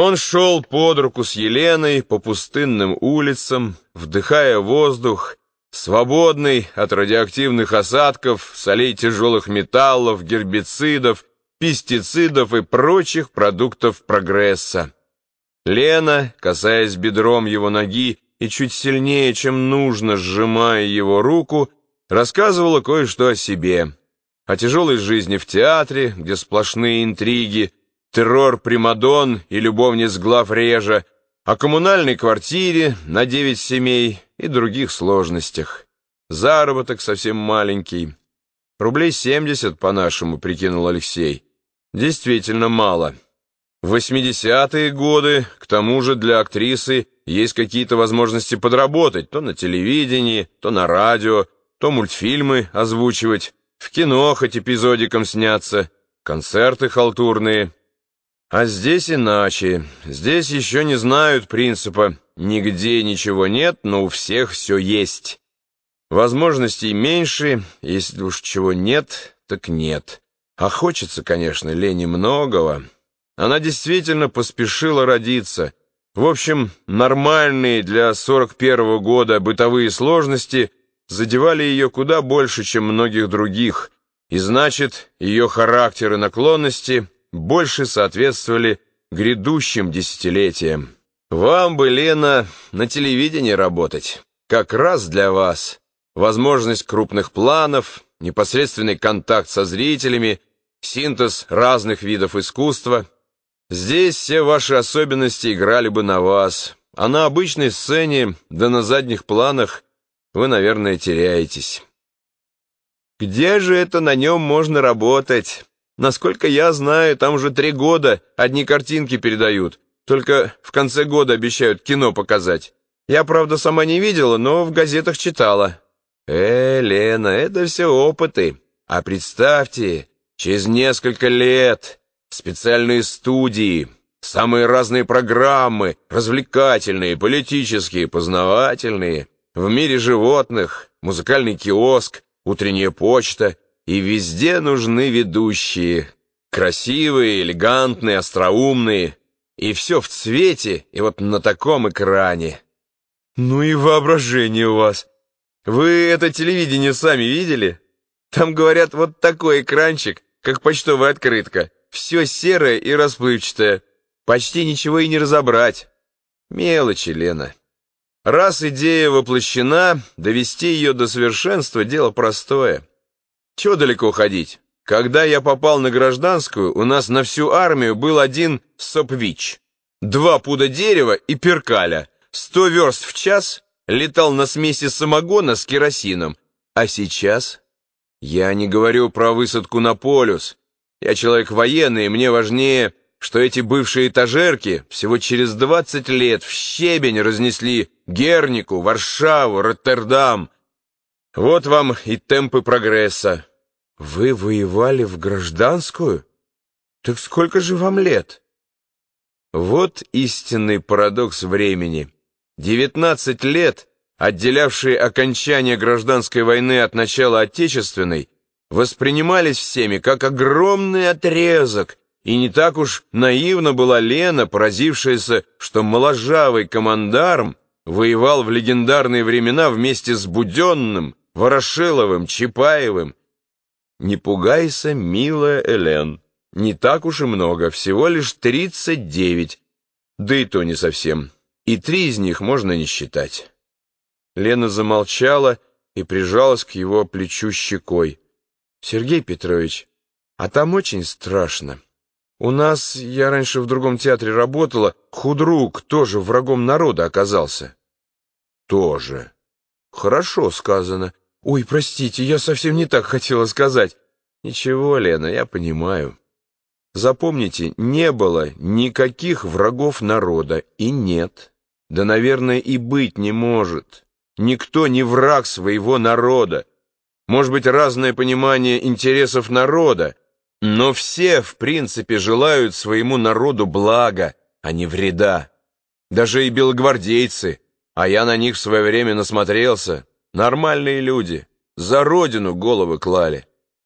Он шел под руку с Еленой по пустынным улицам, вдыхая воздух, свободный от радиоактивных осадков, солей тяжелых металлов, гербицидов, пестицидов и прочих продуктов прогресса. Лена, касаясь бедром его ноги и чуть сильнее, чем нужно, сжимая его руку, рассказывала кое-что о себе, о тяжелой жизни в театре, где сплошные интриги, террор Примадон и любовниц глав режа, о коммунальной квартире на девять семей и других сложностях. Заработок совсем маленький. Рублей семьдесят, по-нашему, прикинул Алексей. Действительно мало. В 80-е годы, к тому же, для актрисы есть какие-то возможности подработать то на телевидении, то на радио, то мультфильмы озвучивать, в кино хоть эпизодиком сняться, концерты халтурные. А здесь иначе. Здесь еще не знают принципа «нигде ничего нет, но у всех все есть». Возможностей меньше, если уж чего нет, так нет. А хочется, конечно, Лене многого. Она действительно поспешила родиться. В общем, нормальные для 41-го года бытовые сложности задевали ее куда больше, чем многих других, и значит, ее характер и наклонности – больше соответствовали грядущим десятилетиям. Вам бы, Лена, на телевидении работать. Как раз для вас. Возможность крупных планов, непосредственный контакт со зрителями, синтез разных видов искусства. Здесь все ваши особенности играли бы на вас, а на обычной сцене, да на задних планах, вы, наверное, теряетесь. Где же это на нем можно работать? Насколько я знаю, там уже три года одни картинки передают. Только в конце года обещают кино показать. Я, правда, сама не видела, но в газетах читала. Э, Лена, это все опыты. А представьте, через несколько лет специальные студии, самые разные программы, развлекательные, политические, познавательные, в мире животных, музыкальный киоск, утренняя почта — и везде нужны ведущие. Красивые, элегантные, остроумные. И все в цвете, и вот на таком экране. Ну и воображение у вас. Вы это телевидение сами видели? Там, говорят, вот такой экранчик, как почтовая открытка. Все серое и расплывчатое. Почти ничего и не разобрать. Мелочи, Лена. Раз идея воплощена, довести ее до совершенства — дело простое. Чего далеко ходить? Когда я попал на гражданскую, у нас на всю армию был один сопвич. Два пуда дерева и перкаля. Сто верст в час летал на смеси самогона с керосином. А сейчас? Я не говорю про высадку на полюс. Я человек военный, и мне важнее, что эти бывшие этажерки всего через 20 лет в щебень разнесли Гернику, Варшаву, Роттердам. Вот вам и темпы прогресса. Вы воевали в гражданскую? Так сколько же вам лет? Вот истинный парадокс времени. Девятнадцать лет, отделявшие окончание гражданской войны от начала Отечественной, воспринимались всеми как огромный отрезок, и не так уж наивно была Лена, поразившаяся, что моложавый командарм воевал в легендарные времена вместе с Буденным, Ворошиловым, Чапаевым, не пугайся, милая Элен. Не так уж и много, всего лишь тридцать девять. Да и то не совсем. И три из них можно не считать. Лена замолчала и прижалась к его плечу щекой. «Сергей Петрович, а там очень страшно. У нас, я раньше в другом театре работала, худрук тоже врагом народа оказался». «Тоже. Хорошо сказано. «Ой, простите, я совсем не так хотела сказать». «Ничего, Лена, я понимаю». Запомните, не было никаких врагов народа, и нет. Да, наверное, и быть не может. Никто не враг своего народа. Может быть, разное понимание интересов народа, но все, в принципе, желают своему народу блага, а не вреда. Даже и белогвардейцы, а я на них в свое время насмотрелся, Нормальные люди. За родину головы клали.